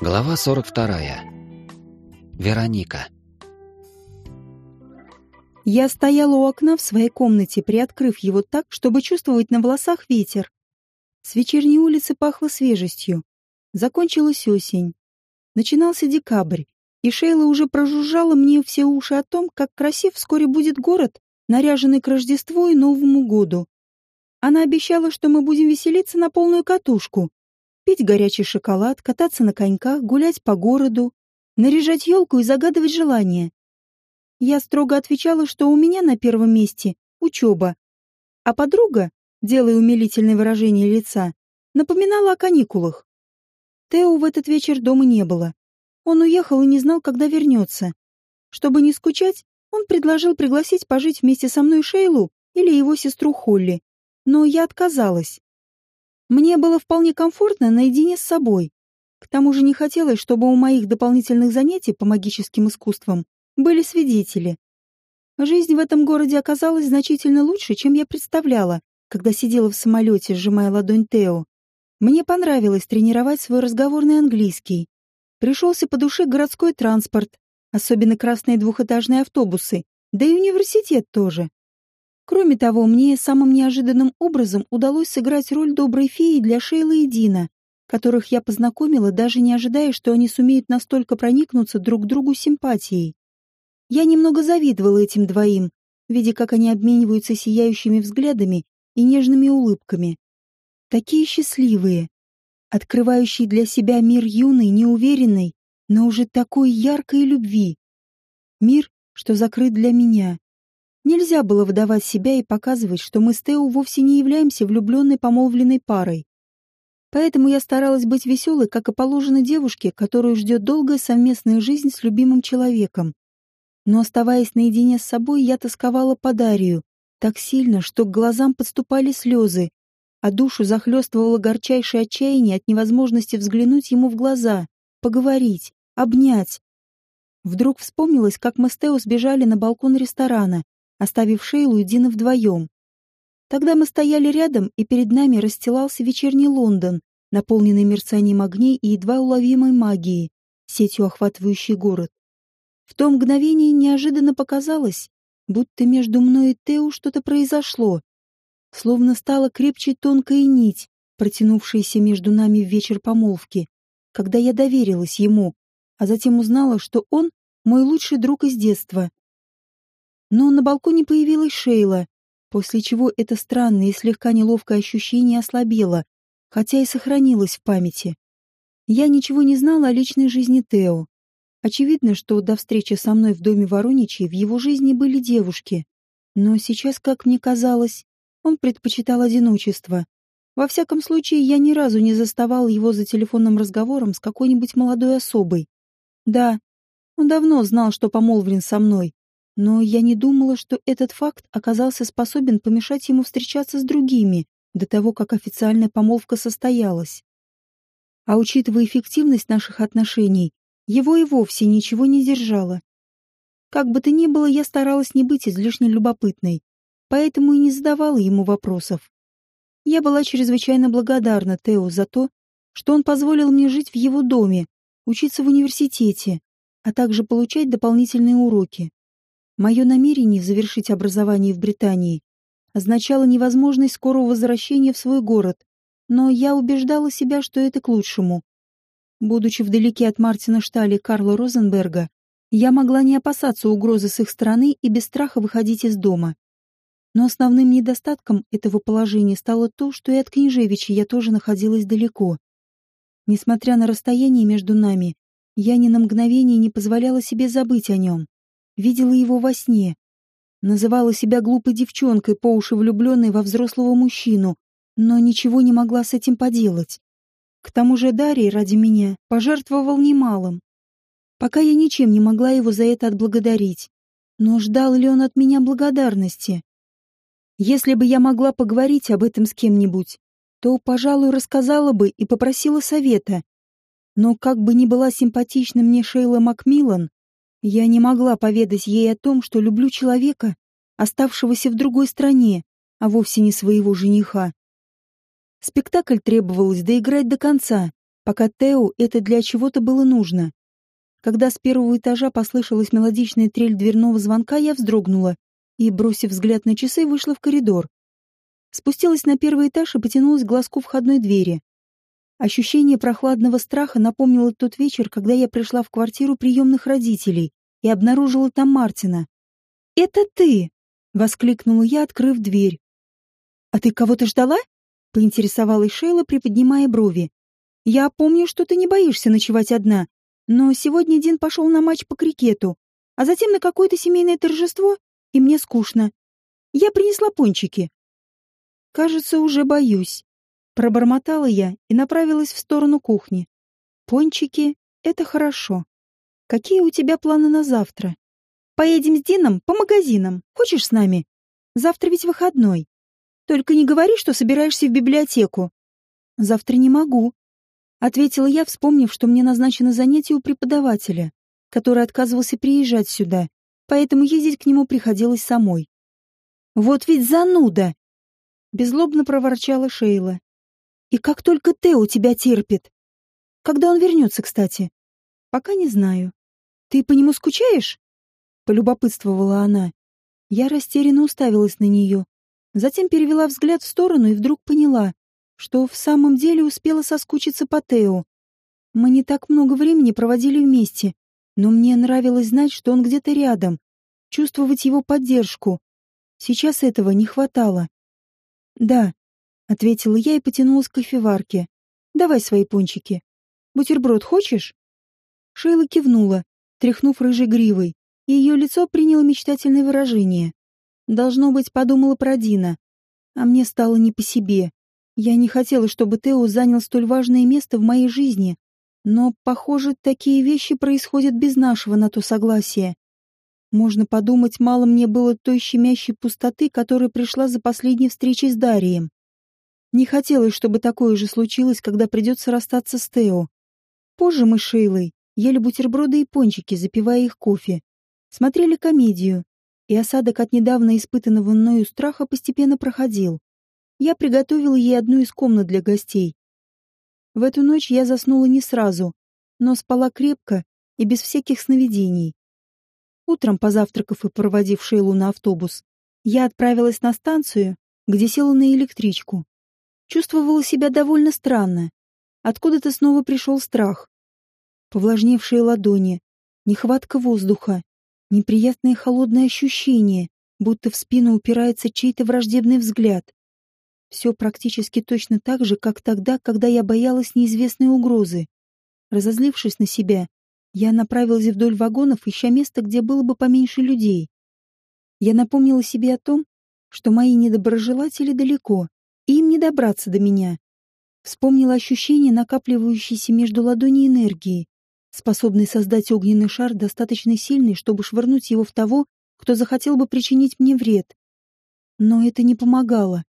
Глава 42. Вероника. Я стояла у окна в своей комнате, приоткрыв его так, чтобы чувствовать на волосах ветер. С вечерней улицы пахло свежестью. Закончилась осень. Начинался декабрь, и Шейла уже прожужжала мне все уши о том, как красив вскоре будет город, наряженный к Рождеству и Новому году. Она обещала, что мы будем веселиться на полную катушку, пить горячий шоколад, кататься на коньках, гулять по городу, наряжать елку и загадывать желания. Я строго отвечала, что у меня на первом месте учеба, а подруга, делая умилительное выражение лица, напоминала о каникулах. Тео в этот вечер дома не было. Он уехал и не знал, когда вернется. Чтобы не скучать, он предложил пригласить пожить вместе со мной Шейлу или его сестру Холли. Но я отказалась. Мне было вполне комфортно наедине с собой. К тому же не хотелось, чтобы у моих дополнительных занятий по магическим искусствам были свидетели. Жизнь в этом городе оказалась значительно лучше, чем я представляла, когда сидела в самолете, сжимая ладонь Тео. Мне понравилось тренировать свой разговорный английский. Пришелся по душе городской транспорт, особенно красные двухэтажные автобусы, да и университет тоже. Кроме того, мне самым неожиданным образом удалось сыграть роль доброй феи для Шейлы и Дина, которых я познакомила, даже не ожидая, что они сумеют настолько проникнуться друг к другу симпатией. Я немного завидовала этим двоим, видя, как они обмениваются сияющими взглядами и нежными улыбками. Такие счастливые, открывающие для себя мир юной, неуверенной, но уже такой яркой любви. Мир, что закрыт для меня. Нельзя было выдавать себя и показывать, что мы с Тео вовсе не являемся влюбленной помолвленной парой. Поэтому я старалась быть веселой, как и положено девушке, которую ждет долгая совместная жизнь с любимым человеком. Но оставаясь наедине с собой, я тосковала по Дарию так сильно, что к глазам подступали слезы, а душу захлестывало горчайшее отчаяние от невозможности взглянуть ему в глаза, поговорить, обнять. Вдруг вспомнилось, как мы с Тео сбежали на балкон ресторана, оставив Шейлу и Дина вдвоем. Тогда мы стояли рядом, и перед нами расстилался вечерний Лондон, наполненный мерцанием огней и едва уловимой магией, сетью охватывающей город. В то мгновение неожиданно показалось, будто между мной и Тео что-то произошло, словно стала крепче тонкая нить, протянувшаяся между нами в вечер помолвки, когда я доверилась ему, а затем узнала, что он мой лучший друг из детства, но на балконе появилась Шейла, после чего это странное и слегка неловкое ощущение ослабело, хотя и сохранилось в памяти. Я ничего не знала о личной жизни Тео. Очевидно, что до встречи со мной в доме Вороничей в его жизни были девушки. Но сейчас, как мне казалось, он предпочитал одиночество. Во всяком случае, я ни разу не заставал его за телефонным разговором с какой-нибудь молодой особой. Да, он давно знал, что помолвлен со мной, но я не думала, что этот факт оказался способен помешать ему встречаться с другими до того, как официальная помолвка состоялась. А учитывая эффективность наших отношений, его и вовсе ничего не держало. Как бы то ни было, я старалась не быть излишне любопытной, поэтому и не задавала ему вопросов. Я была чрезвычайно благодарна Тео за то, что он позволил мне жить в его доме, учиться в университете, а также получать дополнительные уроки. Мое намерение завершить образование в Британии означало невозможность скорого возвращения в свой город, но я убеждала себя, что это к лучшему. Будучи вдалеке от Мартина Штали и Карла Розенберга, я могла не опасаться угрозы с их стороны и без страха выходить из дома. Но основным недостатком этого положения стало то, что и от Княжевича я тоже находилась далеко. Несмотря на расстояние между нами, я ни на мгновение не позволяла себе забыть о нем видела его во сне. Называла себя глупой девчонкой, по уши влюбленной во взрослого мужчину, но ничего не могла с этим поделать. К тому же Дарий ради меня пожертвовал немалым. Пока я ничем не могла его за это отблагодарить. Но ждал ли он от меня благодарности? Если бы я могла поговорить об этом с кем-нибудь, то, пожалуй, рассказала бы и попросила совета. Но как бы ни была симпатична мне Шейла Макмиллан, я не могла поведать ей о том, что люблю человека, оставшегося в другой стране, а вовсе не своего жениха. Спектакль требовалось доиграть до конца, пока Тео это для чего-то было нужно. Когда с первого этажа послышалась мелодичная трель дверного звонка, я вздрогнула и, бросив взгляд на часы, вышла в коридор. Спустилась на первый этаж и потянулась к глазку входной двери. Ощущение прохладного страха напомнило тот вечер, когда я пришла в квартиру приемных родителей и обнаружила там Мартина. «Это ты!» — воскликнула я, открыв дверь. «А ты кого-то ждала?» — поинтересовалась Шейла, приподнимая брови. «Я помню, что ты не боишься ночевать одна, но сегодня Дин пошел на матч по крикету, а затем на какое-то семейное торжество, и мне скучно. Я принесла пончики». «Кажется, уже боюсь», — пробормотала я и направилась в сторону кухни. «Пончики — это хорошо. Какие у тебя планы на завтра?» Поедем с Дином по магазинам. Хочешь с нами? Завтра ведь выходной. Только не говори, что собираешься в библиотеку. Завтра не могу, ответила я, вспомнив, что мне назначено занятие у преподавателя, который отказывался приезжать сюда, поэтому ездить к нему приходилось самой. Вот ведь зануда, беззлобно проворчала Шейла. И как только Тео тебя терпит. Когда он вернется, кстати? Пока не знаю. Ты по нему скучаешь? полюбопытствовала она. Я растерянно уставилась на нее, затем перевела взгляд в сторону и вдруг поняла, что в самом деле успела соскучиться по Тео. Мы не так много времени проводили вместе, но мне нравилось знать, что он где-то рядом, чувствовать его поддержку. Сейчас этого не хватало. «Да», — ответила я и потянулась к кофеварке. «Давай свои пончики. Бутерброд хочешь?» Шейла кивнула, тряхнув рыжей гривой и ее лицо приняло мечтательное выражение. Должно быть, подумала про Дина. А мне стало не по себе. Я не хотела, чтобы Тео занял столь важное место в моей жизни, но, похоже, такие вещи происходят без нашего на то согласия. Можно подумать, мало мне было той щемящей пустоты, которая пришла за последней встречей с Дарием. Не хотелось, чтобы такое же случилось, когда придется расстаться с Тео. Позже мы с Шейлой ели бутерброды и пончики, запивая их кофе смотрели комедию, и осадок от недавно испытанного мною страха постепенно проходил. Я приготовила ей одну из комнат для гостей. В эту ночь я заснула не сразу, но спала крепко и без всяких сновидений. Утром, позавтракав и проводив Шейлу на автобус, я отправилась на станцию, где села на электричку. Чувствовала себя довольно странно. Откуда-то снова пришел страх. Повлажневшие ладони, нехватка воздуха, Неприятное холодное ощущение, будто в спину упирается чей-то враждебный взгляд. Все практически точно так же, как тогда, когда я боялась неизвестной угрозы. Разозлившись на себя, я направилась вдоль вагонов, ища место, где было бы поменьше людей. Я напомнила себе о том, что мои недоброжелатели далеко, им не добраться до меня. Вспомнила ощущение накапливающейся между ладоней энергии, способный создать огненный шар достаточно сильный, чтобы швырнуть его в того, кто захотел бы причинить мне вред. Но это не помогало.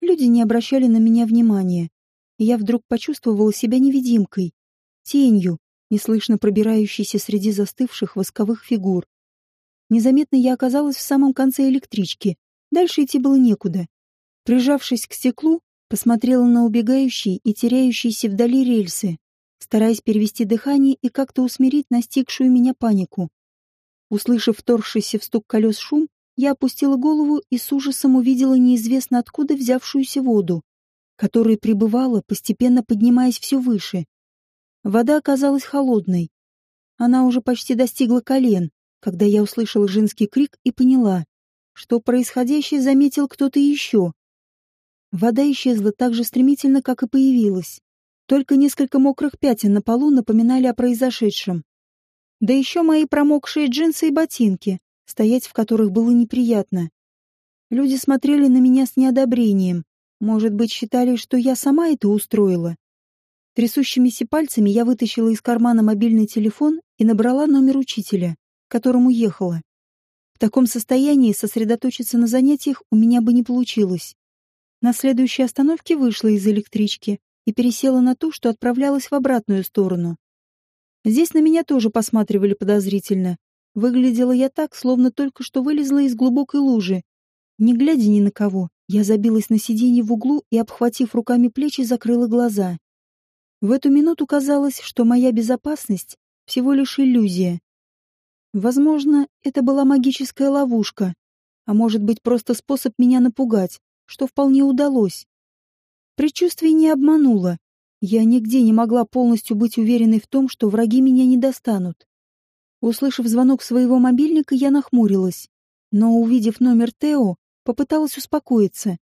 Люди не обращали на меня внимания, я вдруг почувствовала себя невидимкой, тенью, неслышно пробирающейся среди застывших восковых фигур. Незаметно я оказалась в самом конце электрички, дальше идти было некуда. Прижавшись к стеклу, посмотрела на убегающие и теряющиеся вдали рельсы, стараясь перевести дыхание и как-то усмирить настигшую меня панику. Услышав вторгшийся в стук колес шум, я опустила голову и с ужасом увидела неизвестно откуда взявшуюся воду, которая пребывала, постепенно поднимаясь все выше. Вода оказалась холодной. Она уже почти достигла колен, когда я услышала женский крик и поняла, что происходящее заметил кто-то еще. Вода исчезла так же стремительно, как и появилась. Только несколько мокрых пятен на полу напоминали о произошедшем. Да еще мои промокшие джинсы и ботинки, стоять в которых было неприятно. Люди смотрели на меня с неодобрением. Может быть, считали, что я сама это устроила. Трясущимися пальцами я вытащила из кармана мобильный телефон и набрала номер учителя, к которому ехала. В таком состоянии сосредоточиться на занятиях у меня бы не получилось. На следующей остановке вышла из электрички и пересела на ту, что отправлялась в обратную сторону. Здесь на меня тоже посматривали подозрительно. Выглядела я так, словно только что вылезла из глубокой лужи. Не глядя ни на кого, я забилась на сиденье в углу и, обхватив руками плечи, закрыла глаза. В эту минуту казалось, что моя безопасность — всего лишь иллюзия. Возможно, это была магическая ловушка, а может быть просто способ меня напугать, что вполне удалось. Предчувствие не обмануло. Я нигде не могла полностью быть уверенной в том, что враги меня не достанут. Услышав звонок своего мобильника, я нахмурилась, но, увидев номер Тео, попыталась успокоиться.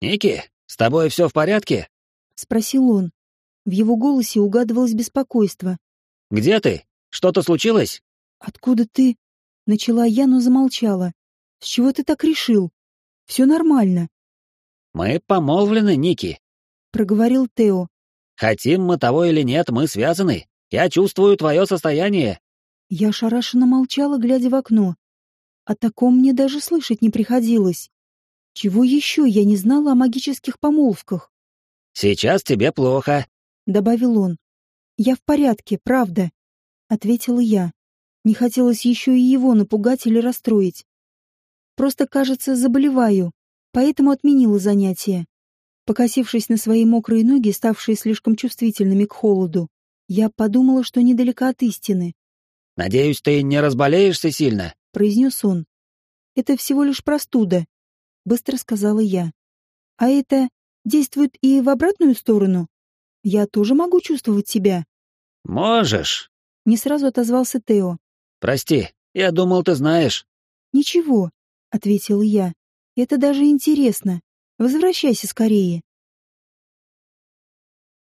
«Ники, с тобой все в порядке?» — спросил он. В его голосе угадывалось беспокойство. «Где ты? Что-то случилось?» «Откуда ты?» — начала я, но замолчала. «С чего ты так решил? Все нормально». «Мы помолвлены, Ники», — проговорил Тео. «Хотим мы того или нет, мы связаны. Я чувствую твое состояние». Я ошарашенно молчала, глядя в окно. О таком мне даже слышать не приходилось. Чего еще я не знала о магических помолвках? «Сейчас тебе плохо», — добавил он. «Я в порядке, правда», — ответила я. Не хотелось еще и его напугать или расстроить. Просто, кажется, заболеваю, поэтому отменила занятие. Покосившись на свои мокрые ноги, ставшие слишком чувствительными к холоду, я подумала, что недалека от истины. «Надеюсь, ты не разболеешься сильно?» — произнес он. «Это всего лишь простуда», — быстро сказала я. «А это действует и в обратную сторону? Я тоже могу чувствовать себя?» «Можешь», — не сразу отозвался Тео. «Прости, я думал, ты знаешь». «Ничего», — ответил я. «Это даже интересно. Возвращайся скорее».